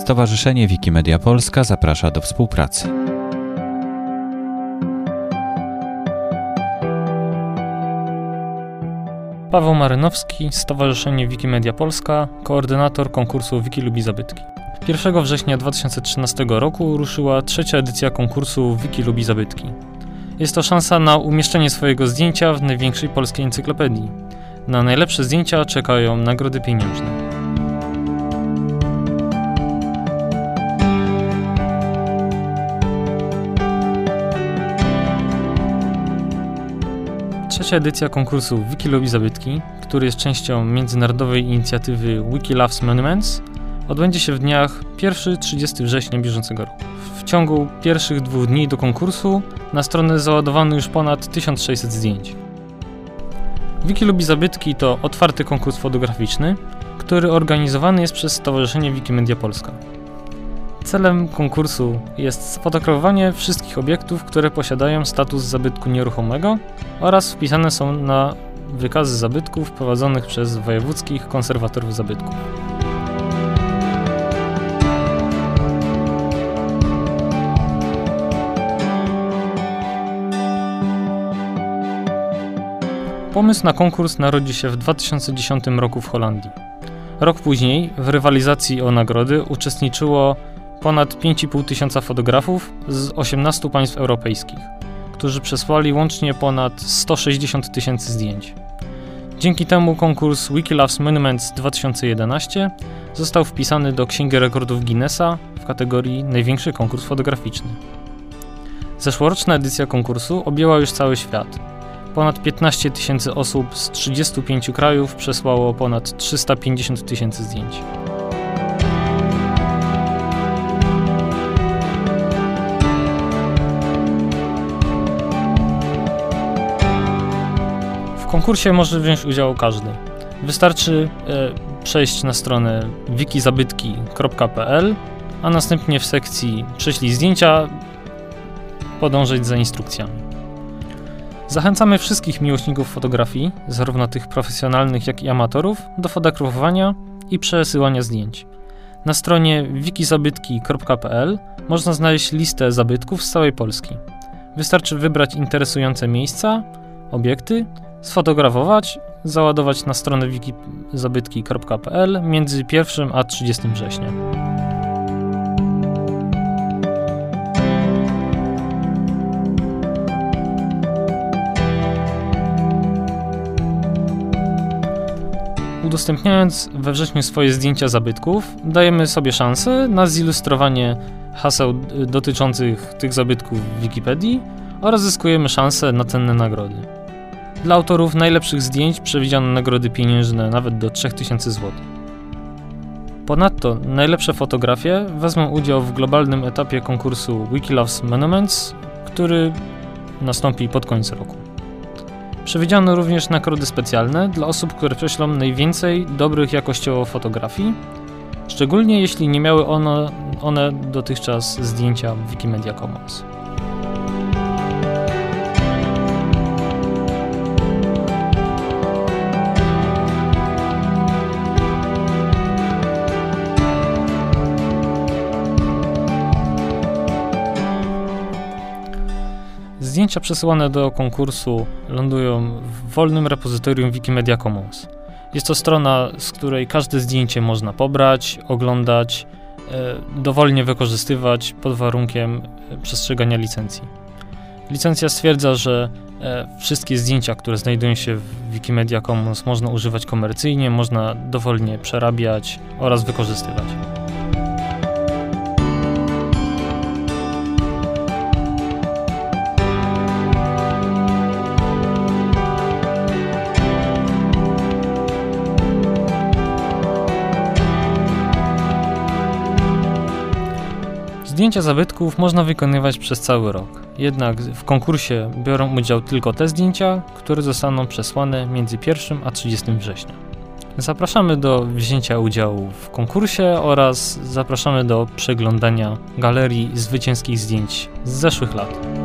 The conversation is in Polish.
Stowarzyszenie Wikimedia Polska zaprasza do współpracy. Paweł Marynowski, Stowarzyszenie Wikimedia Polska, koordynator konkursu Wiki lubi zabytki. 1 września 2013 roku ruszyła trzecia edycja konkursu Wiki lubi zabytki. Jest to szansa na umieszczenie swojego zdjęcia w największej polskiej encyklopedii. Na najlepsze zdjęcia czekają nagrody pieniężne. Trzecia edycja konkursu Wiki lubi zabytki, który jest częścią międzynarodowej inicjatywy Wiki Loves Monuments, odbędzie się w dniach 1-30 września bieżącego roku. W ciągu pierwszych dwóch dni do konkursu na stronę załadowano już ponad 1600 zdjęć. Wiki lubi zabytki to otwarty konkurs fotograficzny, który organizowany jest przez Stowarzyszenie Wikimedia Polska. Celem konkursu jest sfotografowanie wszystkich obiektów, które posiadają status zabytku nieruchomego oraz wpisane są na wykazy zabytków prowadzonych przez wojewódzkich konserwatorów zabytków. Pomysł na konkurs narodził się w 2010 roku w Holandii. Rok później w rywalizacji o nagrody uczestniczyło ponad 5,5 tysiąca fotografów z 18 państw europejskich, którzy przesłali łącznie ponad 160 tysięcy zdjęć. Dzięki temu konkurs Wikiloves Monuments 2011 został wpisany do Księgi Rekordów Guinnessa w kategorii Największy konkurs fotograficzny. Zeszłoroczna edycja konkursu objęła już cały świat. Ponad 15 tysięcy osób z 35 krajów przesłało ponad 350 tysięcy zdjęć. Konkursie może wziąć udział każdy. Wystarczy e, przejść na stronę wikizabytki.pl, a następnie w sekcji Prześlij zdjęcia podążyć za instrukcjami. Zachęcamy wszystkich miłośników fotografii, zarówno tych profesjonalnych, jak i amatorów, do fotografowania i przesyłania zdjęć. Na stronie wikizabytki.pl można znaleźć listę zabytków z całej Polski. Wystarczy wybrać interesujące miejsca, obiekty sfotografować, załadować na stronę wikizabytki.pl między 1 a 30 września. Udostępniając we wrześniu swoje zdjęcia zabytków, dajemy sobie szansę na zilustrowanie haseł dotyczących tych zabytków w Wikipedii oraz zyskujemy szansę na cenne nagrody. Dla autorów najlepszych zdjęć przewidziano nagrody pieniężne nawet do 3000 zł. Ponadto najlepsze fotografie wezmą udział w globalnym etapie konkursu Wikiloves Monuments, który nastąpi pod koniec roku. Przewidziano również nagrody specjalne dla osób, które prześlą najwięcej dobrych jakościowo fotografii, szczególnie jeśli nie miały one, one dotychczas zdjęcia w Wikimedia Commons. Zdjęcia przesyłane do konkursu lądują w wolnym repozytorium Wikimedia Commons. Jest to strona, z której każde zdjęcie można pobrać, oglądać, e, dowolnie wykorzystywać pod warunkiem e, przestrzegania licencji. Licencja stwierdza, że e, wszystkie zdjęcia, które znajdują się w Wikimedia Commons można używać komercyjnie, można dowolnie przerabiać oraz wykorzystywać. Zdjęcia zabytków można wykonywać przez cały rok, jednak w konkursie biorą udział tylko te zdjęcia, które zostaną przesłane między 1 a 30 września. Zapraszamy do wzięcia udziału w konkursie oraz zapraszamy do przeglądania galerii zwycięskich zdjęć z zeszłych lat.